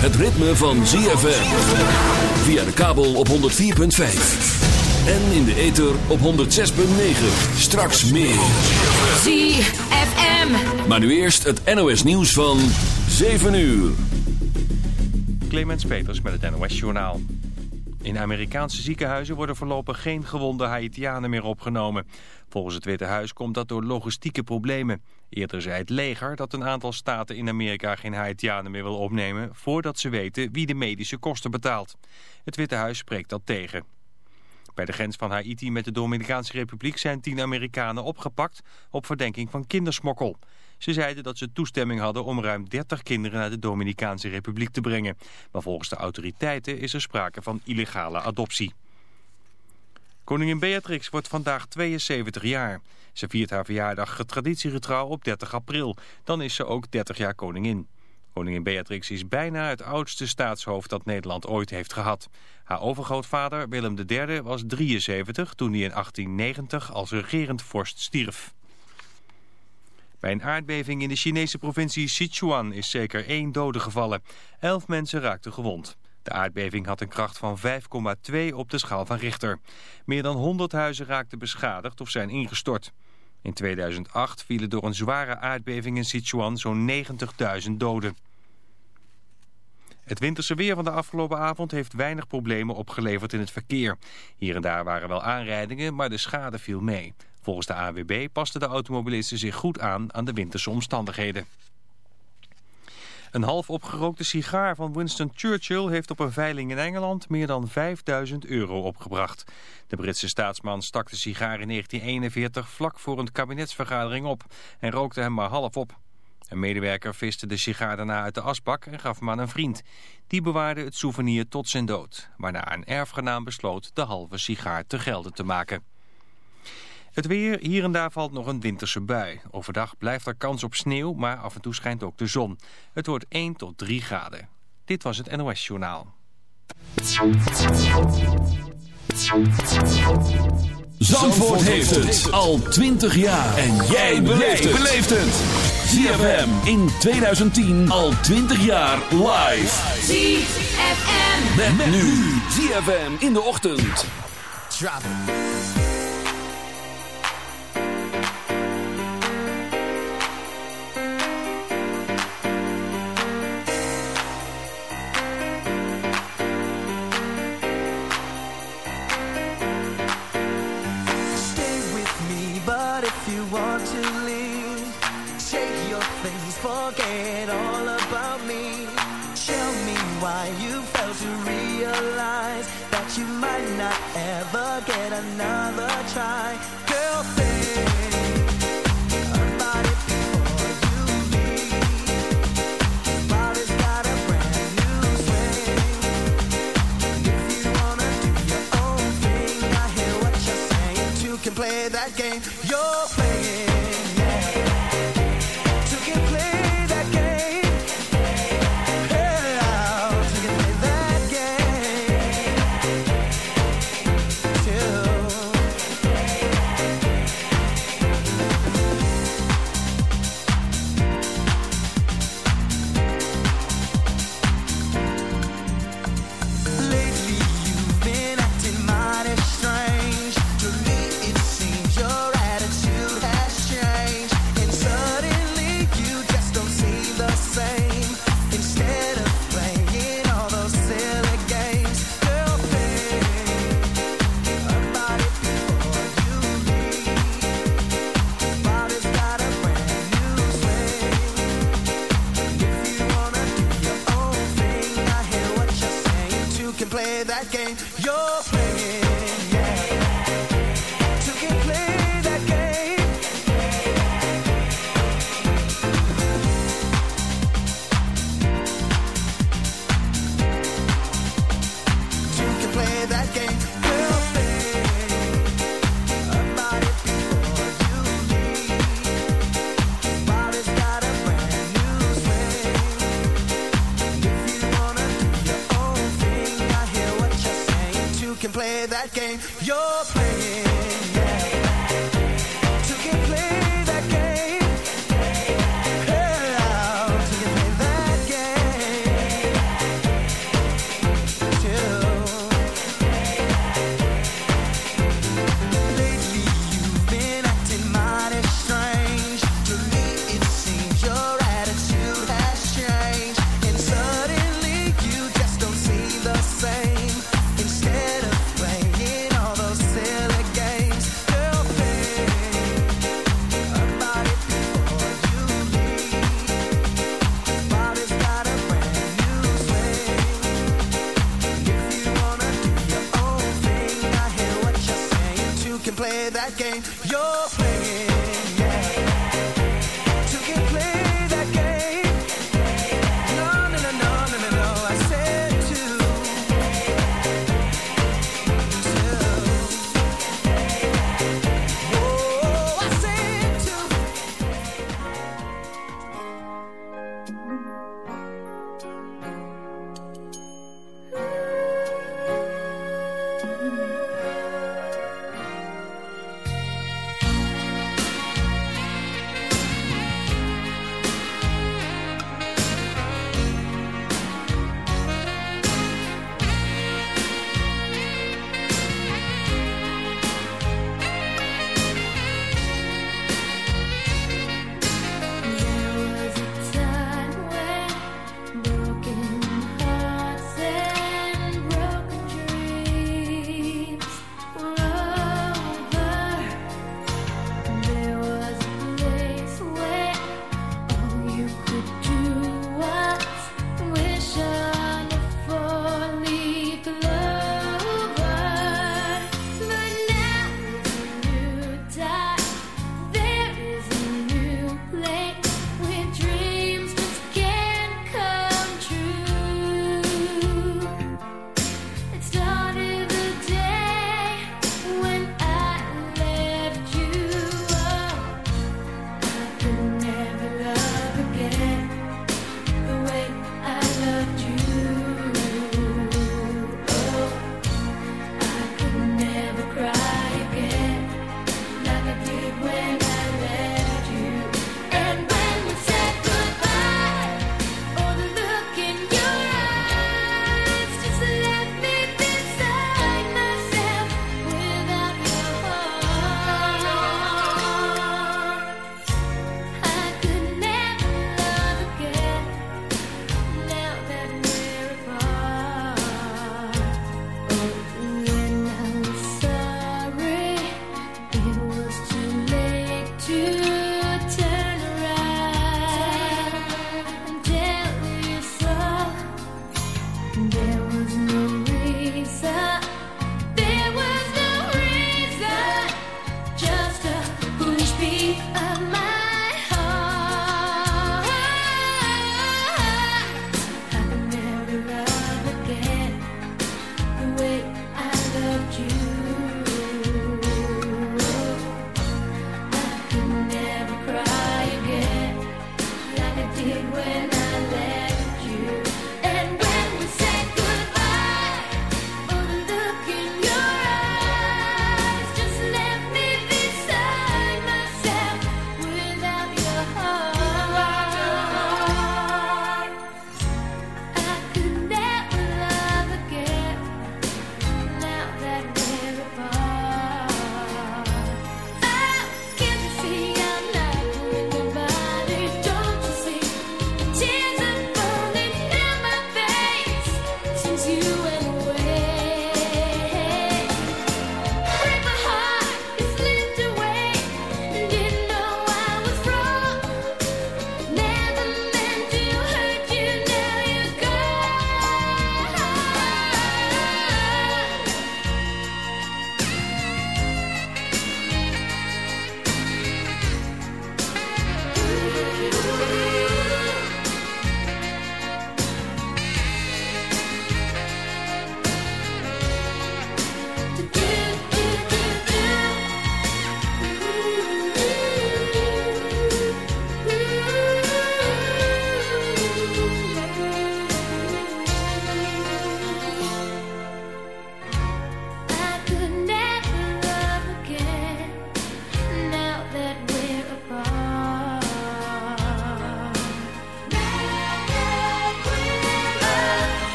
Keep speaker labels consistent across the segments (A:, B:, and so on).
A: het ritme van ZFM. Via de kabel op 104.5. En in de ether op 106.9. Straks meer.
B: ZFM.
A: Maar nu eerst het NOS nieuws van 7 uur.
C: Clemens Peters met het NOS Journaal. In Amerikaanse ziekenhuizen worden voorlopig geen gewonde Haitianen meer opgenomen. Volgens het Witte Huis komt dat door logistieke problemen. Eerder zei het leger dat een aantal staten in Amerika geen Haitianen meer wil opnemen... voordat ze weten wie de medische kosten betaalt. Het Witte Huis spreekt dat tegen. Bij de grens van Haiti met de Dominicaanse Republiek zijn tien Amerikanen opgepakt... op verdenking van kindersmokkel. Ze zeiden dat ze toestemming hadden om ruim 30 kinderen naar de Dominicaanse Republiek te brengen. Maar volgens de autoriteiten is er sprake van illegale adoptie. Koningin Beatrix wordt vandaag 72 jaar. Ze viert haar verjaardag traditiegetrouw op 30 april. Dan is ze ook 30 jaar koningin. Koningin Beatrix is bijna het oudste staatshoofd dat Nederland ooit heeft gehad. Haar overgrootvader Willem III was 73 toen hij in 1890 als regerend vorst stierf. Bij een aardbeving in de Chinese provincie Sichuan is zeker één dode gevallen. Elf mensen raakten gewond. De aardbeving had een kracht van 5,2 op de schaal van Richter. Meer dan 100 huizen raakten beschadigd of zijn ingestort. In 2008 vielen door een zware aardbeving in Sichuan zo'n 90.000 doden. Het winterse weer van de afgelopen avond heeft weinig problemen opgeleverd in het verkeer. Hier en daar waren wel aanrijdingen, maar de schade viel mee. Volgens de AWB pasten de automobilisten zich goed aan aan de winterse omstandigheden. Een half opgerookte sigaar van Winston Churchill heeft op een veiling in Engeland meer dan 5000 euro opgebracht. De Britse staatsman stak de sigaar in 1941 vlak voor een kabinetsvergadering op en rookte hem maar half op. Een medewerker viste de sigaar daarna uit de asbak en gaf hem aan een vriend. Die bewaarde het souvenir tot zijn dood, waarna een erfgenaam besloot de halve sigaar te gelden te maken. Het weer, hier en daar valt nog een winterse bui. Overdag blijft er kans op sneeuw, maar af en toe schijnt ook de zon. Het wordt 1 tot 3 graden. Dit was het NOS Journaal.
A: Zandvoort heeft het al 20 jaar. En jij beleeft het. ZFM in 2010 al 20 jaar live.
B: ZFM.
A: Met, met nu. ZFM in de ochtend.
D: Drop
E: forget all about me. Tell me why you failed to realize that you might not ever get another try. Girl, think about it before you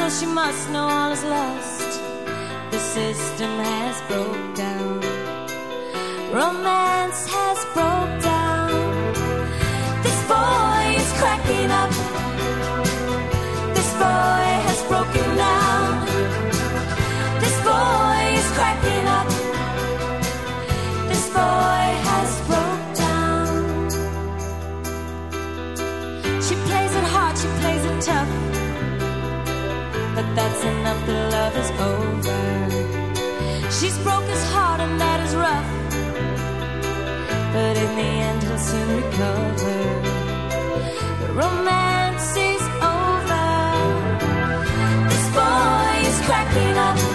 F: so she must know all is lost. The system has broke down. That's enough, the love is over. She's broke his heart, and that is rough. But in the end, he'll soon recover. The romance is over. This boy is cracking up.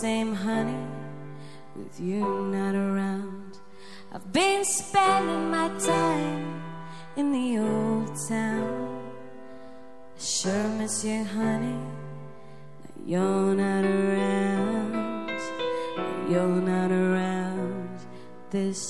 F: same, honey, with you not around. I've been spending my time in the old town. I sure miss you, honey. Now you're not around. You're not around this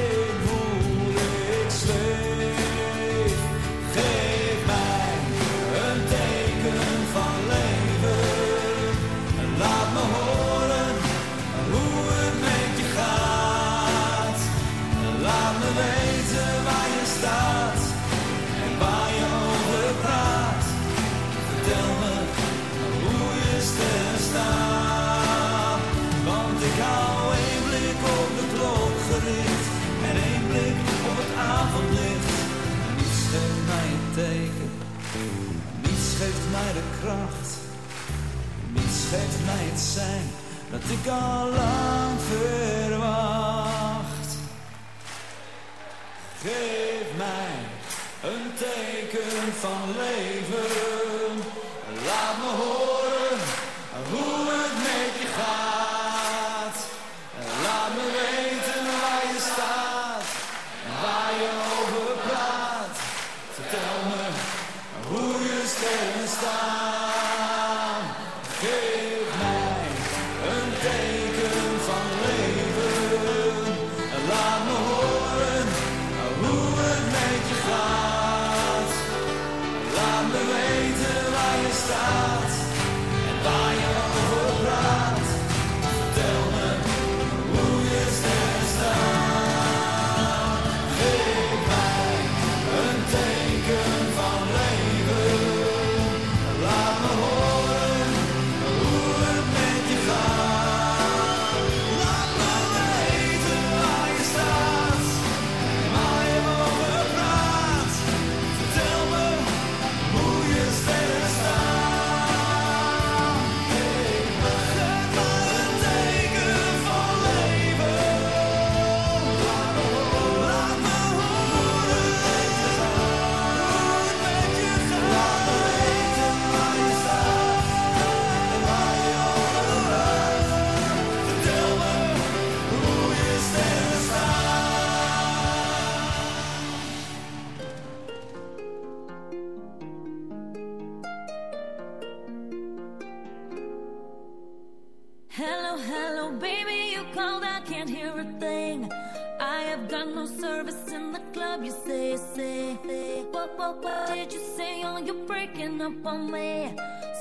G: geeft mij het zijn dat ik al lang verwacht. Geef mij een teken van leven. Laat me horen hoe het met je gaat.
H: on me.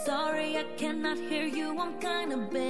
H: Sorry, I cannot hear you. I'm kinda
F: bad.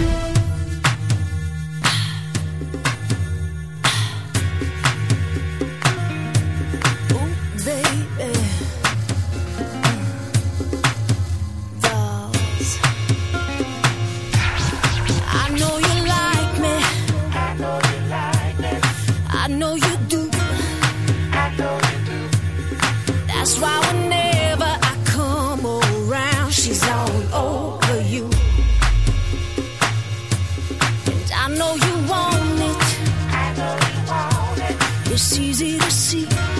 H: It's easy to see.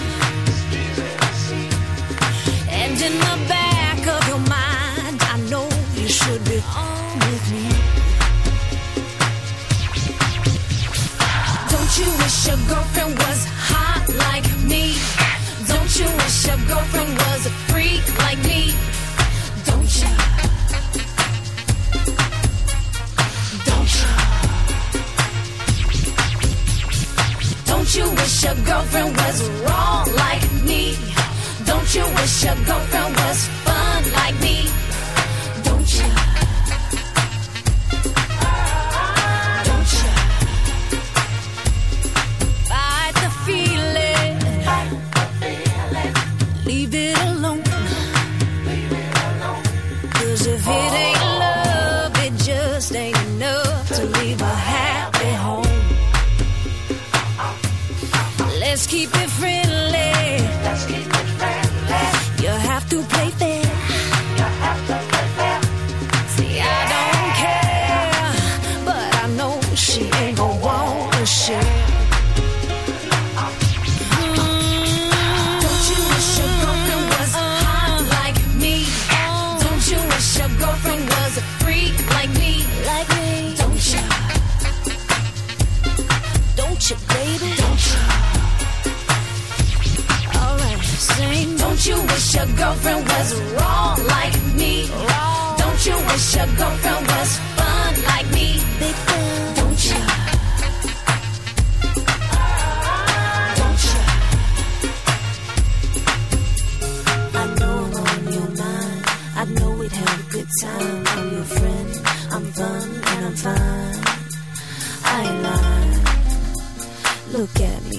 B: Look at me.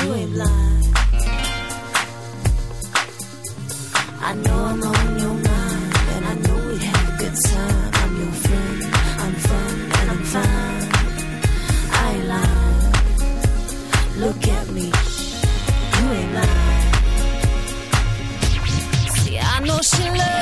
B: You ain't blind. I know I'm on your mind, and I know we have a good time. I'm your friend, I'm fun, and I'm fine. I ain't lying. Look at me. You ain't lying. See, I know she loves.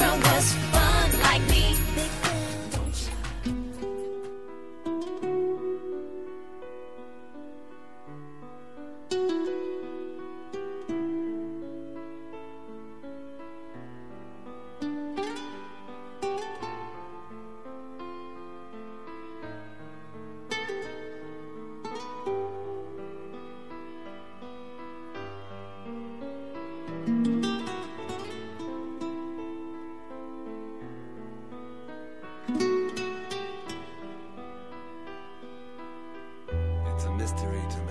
I: mystery to me.